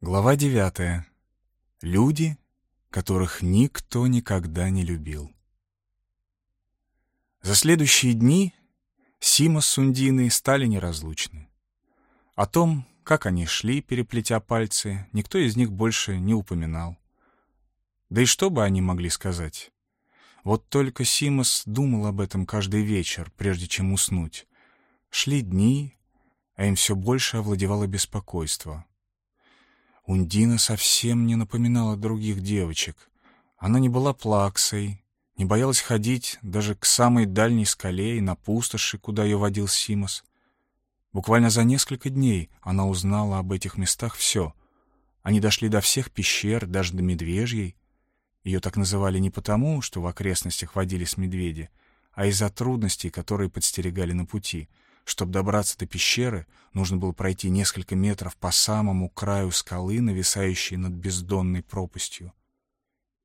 Глава девятая. Люди, которых никто никогда не любил. За следующие дни Сима с Сундиной стали неразлучны. О том, как они шли, переплетя пальцы, никто из них больше не упоминал. Да и что бы они могли сказать? Вот только Симос думал об этом каждый вечер, прежде чем уснуть. Шли дни, а им все больше овладевало беспокойство. Ундина совсем не напоминала других девочек. Она не была плаксой, не боялась ходить даже к самой дальней скале и на пустоши, куда ее водил Симос. Буквально за несколько дней она узнала об этих местах все. Они дошли до всех пещер, даже до Медвежьей. Ее так называли не потому, что в окрестностях водились медведи, а из-за трудностей, которые подстерегали на пути — чтобы добраться до пещеры, нужно было пройти несколько метров по самому краю скалы, нависающей над бездонной пропастью.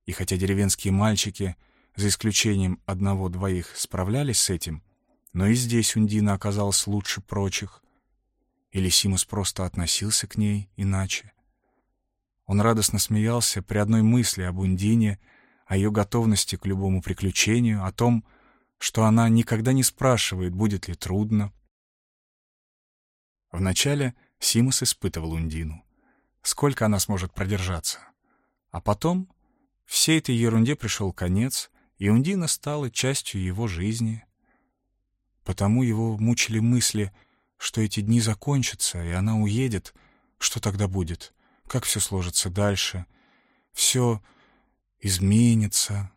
И хотя деревенские мальчики, за исключением одного-двоих, справлялись с этим, но и здесь Ундина оказалась лучше прочих. Или Симус просто относился к ней иначе. Он радостно смеялся при одной мысли об Ундине, о ее готовности к любому приключению, о том, что она никогда не спрашивает, будет ли трудно, Вначале Симус испытывал Ундину. Сколько она сможет продержаться? А потом всей этой ерунде пришел конец, и Ундина стала частью его жизни. Потому его мучили мысли, что эти дни закончатся, и она уедет. Что тогда будет? Как все сложится дальше? Все изменится.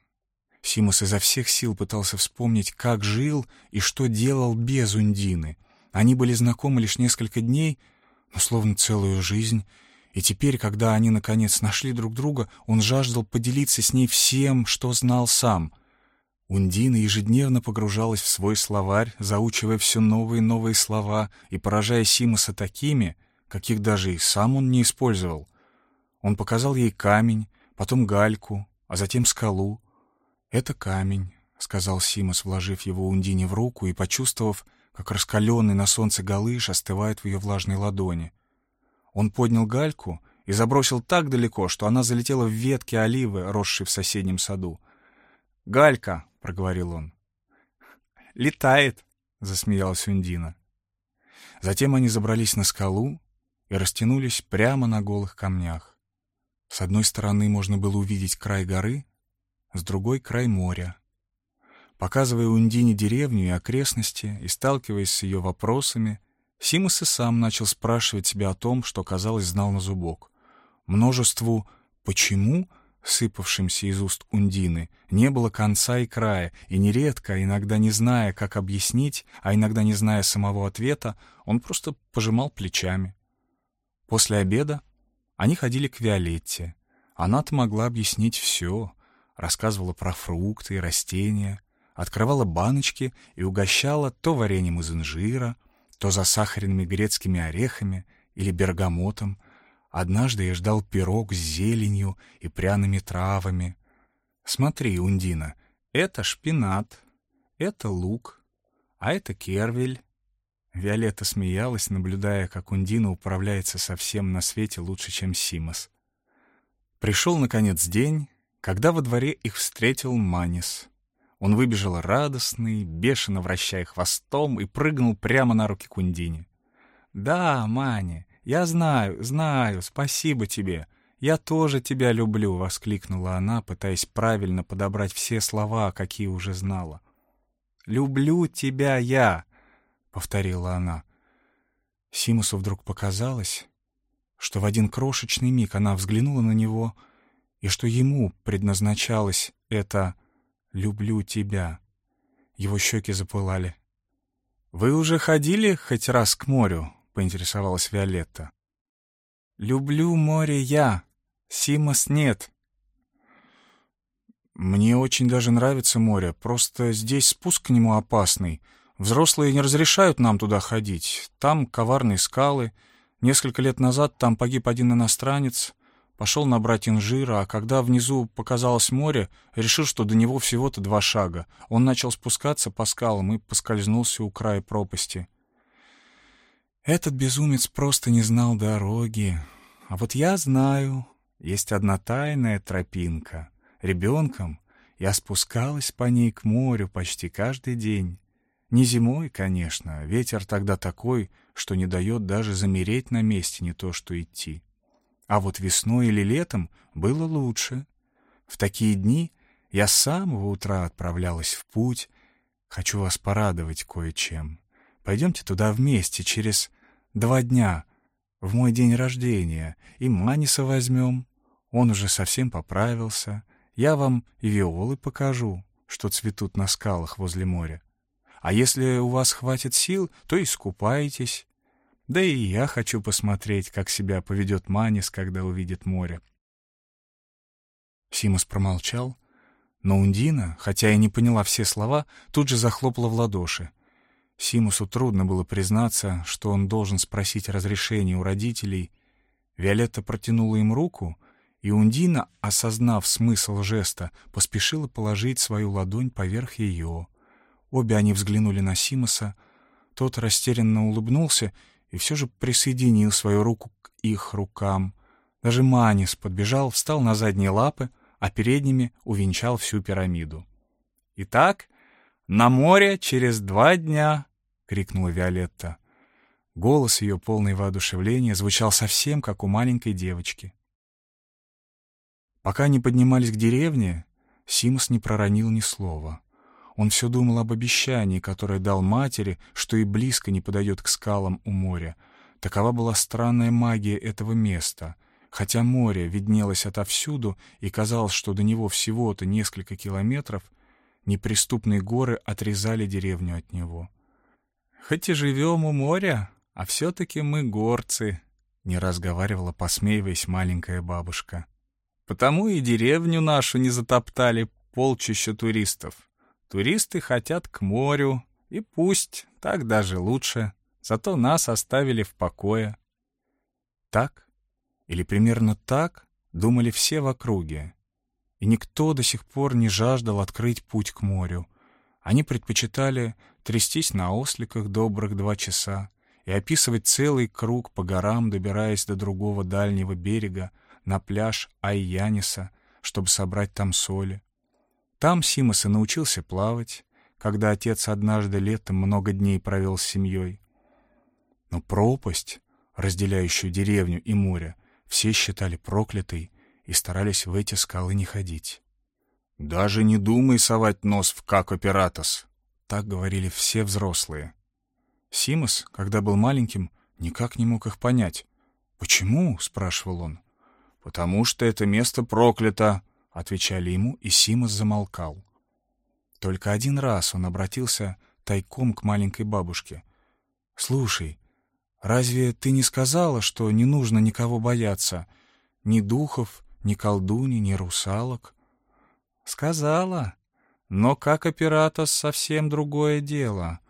Симус изо всех сил пытался вспомнить, как жил и что делал без Ундины — они были знакомы лишь несколько дней, но словно целую жизнь, и теперь, когда они наконец нашли друг друга, он жаждал поделиться с ней всем, что знал сам. Ундина ежедневно погружалась в свой словарь, заучивая все новые и новые слова и поражая Симоса такими, каких даже и сам он не использовал. Он показал ей камень, потом гальку, а затем скалу. «Это камень», — сказал Симос, вложив его Ундине в руку и почувствовав, как раскаленный на солнце галыш остывает в ее влажной ладони. Он поднял гальку и забросил так далеко, что она залетела в ветки оливы, росшей в соседнем саду. «Галька!» — проговорил он. «Летает!» — засмеялась Ундина. Затем они забрались на скалу и растянулись прямо на голых камнях. С одной стороны можно было увидеть край горы, с другой — край моря. Показывая Ундине деревню и окрестности и сталкиваясь с ее вопросами, Симус и сам начал спрашивать себя о том, что, казалось, знал на зубок. Множеству «почему?» сыпавшимся из уст Ундины, не было конца и края, и нередко, иногда не зная, как объяснить, а иногда не зная самого ответа, он просто пожимал плечами. После обеда они ходили к Виолетте. Она-то могла объяснить все, рассказывала про фрукты и растения, открывала баночки и угощала то вареньем из инжира, то засахаренными грецкими орехами или бергамотом. Однажды я ждал пирог с зеленью и пряными травами. Смотри, Ундина, это шпинат, это лук, а это кервель. Виолетта смеялась, наблюдая, как Ундина управляется совсем на свете лучше, чем Симос. Пришел, наконец, день, когда во дворе их встретил Манис — он выбежал радостный, бешено вращая хвостом, и прыгнул прямо на руки Кундине. «Да, Маня, я знаю, знаю, спасибо тебе. Я тоже тебя люблю», — воскликнула она, пытаясь правильно подобрать все слова, какие уже знала. «Люблю тебя я», — повторила она. Симусу вдруг показалось, что в один крошечный миг она взглянула на него, и что ему предназначалось это люблю тебя». Его щеки запылали. «Вы уже ходили хоть раз к морю?» — поинтересовалась Виолетта. «Люблю море я, Симос нет». «Мне очень даже нравится море, просто здесь спуск к нему опасный. Взрослые не разрешают нам туда ходить. Там коварные скалы. Несколько лет назад там погиб один иностранец. Пошел набрать инжира, а когда внизу показалось море, решил, что до него всего-то два шага. Он начал спускаться по скалам и поскользнулся у края пропасти. Этот безумец просто не знал дороги. А вот я знаю, есть одна тайная тропинка. Ребенком я спускалась по ней к морю почти каждый день. Не зимой, конечно, ветер тогда такой, что не дает даже замереть на месте, не то что идти. А вот весной или летом было лучше. В такие дни я с самого утра отправлялась в путь. Хочу вас порадовать кое-чем. Пойдемте туда вместе через два дня, в мой день рождения, и Маниса возьмем. Он уже совсем поправился. Я вам и виолы покажу, что цветут на скалах возле моря. А если у вас хватит сил, то искупайтесь. Да и я хочу посмотреть, как себя поведет Манис, когда увидит море. Симус промолчал, но Ундина, хотя и не поняла все слова, тут же захлопала в ладоши. Симусу трудно было признаться, что он должен спросить разрешения у родителей. Виолетта протянула им руку, и Ундина, осознав смысл жеста, поспешила положить свою ладонь поверх ее. Обе они взглянули на Симуса. Тот растерянно улыбнулся и все же присоединил свою руку к их рукам. Даже Манис подбежал, встал на задние лапы, а передними увенчал всю пирамиду. «Итак, на море через два дня!» — крикнула Виолетта. Голос ее, полный воодушевления, звучал совсем как у маленькой девочки. Пока они поднимались к деревне, Симус не проронил ни слова. Он все думал об обещании, которое дал матери, что и близко не подойдет к скалам у моря. Такова была странная магия этого места. Хотя море виднелось отовсюду и казалось, что до него всего-то несколько километров, неприступные горы отрезали деревню от него. «Хоть и живем у моря, а все-таки мы горцы», — не разговаривала, посмеиваясь маленькая бабушка. Потому и деревню нашу не затоптали полчища туристов. Туристы хотят к морю, и пусть, так даже лучше. Зато нас оставили в покое. Так, или примерно так, думали все в округе. И никто до сих пор не жаждал открыть путь к морю. Они предпочитали трястись на осликах добрых два часа и описывать целый круг по горам, добираясь до другого дальнего берега, на пляж Айяниса, чтобы собрать там соли. Там Симос и научился плавать, когда отец однажды летом много дней провел с семьей. Но пропасть, разделяющую деревню и море, все считали проклятой и старались в эти скалы не ходить. «Даже не думай совать нос в Какоператос», — так говорили все взрослые. Симос, когда был маленьким, никак не мог их понять. «Почему?» — спрашивал он. «Потому что это место проклято», — отвечали ему, и Симос замолкал. Только один раз он обратился тайком к маленькой бабушке. «Слушай, разве ты не сказала, что не нужно никого бояться? Ни духов, ни колдуни, ни русалок?» «Сказала. Но как оператор совсем другое дело.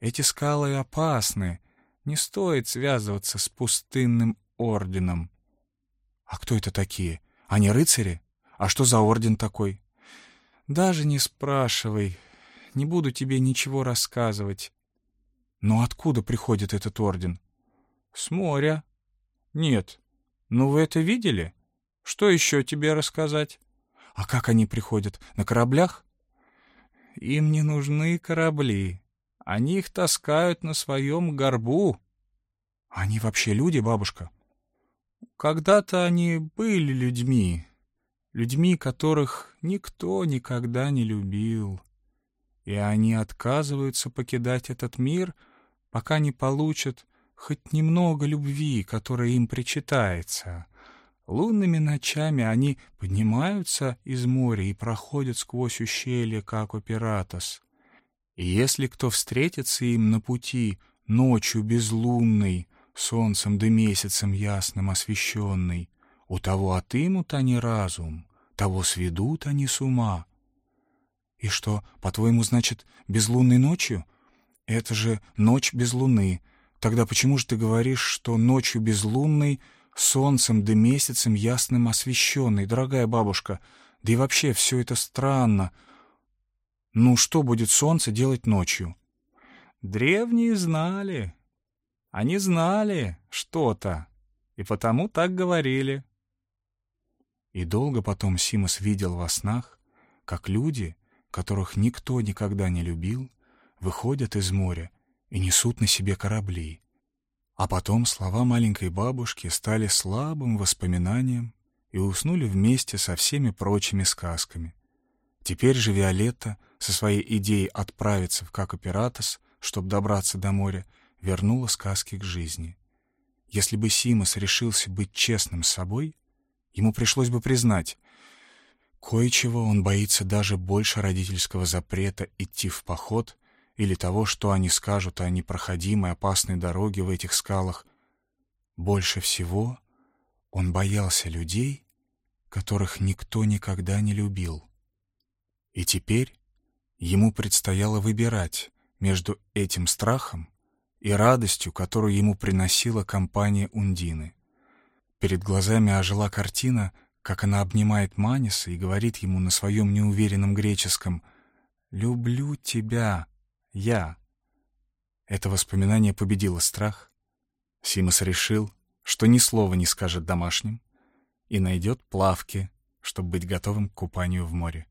Эти скалы опасны. Не стоит связываться с пустынным орденом. «А кто это такие? Они рыцари? А что за орден такой?» «Даже не спрашивай. Не буду тебе ничего рассказывать». «Но откуда приходит этот орден?» «С моря». «Нет. Ну вы это видели? Что еще тебе рассказать?» «А как они приходят? На кораблях?» «Им не нужны корабли. Они их таскают на своем горбу». «Они вообще люди, бабушка?» Когда-то они были людьми, людьми, которых никто никогда не любил. И они отказываются покидать этот мир, пока не получат хоть немного любви, которая им причитается. Лунными ночами они поднимаются из моря и проходят сквозь ущелье, как у Пиратос. И если кто встретится им на пути ночью безлунной, солнцем да месяцем ясным освещенный. У того отымут они разум, того сведут они с ума. И что, по-твоему, значит, безлунной ночью? Это же ночь без луны. Тогда почему же ты говоришь, что ночью безлунной, солнцем да месяцем ясным освещенной, дорогая бабушка? Да и вообще все это странно. Ну, что будет солнце делать ночью? Древние знали, они знали что-то. и потому так говорили. И долго потом Симос видел во снах, как люди, которых никто никогда не любил, выходят из моря и несут на себе корабли. А потом слова маленькой бабушки стали слабым воспоминанием и уснули вместе со всеми прочими сказками. Теперь же Виолетта со своей идеей отправиться в Какоператос, чтобы добраться до моря, вернула сказки к жизни. Если бы Симос решился быть честным с собой, ему пришлось бы признать, кое-чего он боится даже больше родительского запрета идти в поход или того, что они скажут о непроходимой опасной дороге в этих скалах. Больше всего он боялся людей, которых никто никогда не любил. И теперь ему предстояло выбирать между этим страхом и радостью, которую ему приносила компания Ундины. Перед глазами ожила картина, как она обнимает Маниса и говорит ему на своем неуверенном греческом «Люблю тебя, я». Это воспоминание победило страх. Симос решил, что ни слова не скажет домашним и найдет плавки, чтобы быть готовым к купанию в море.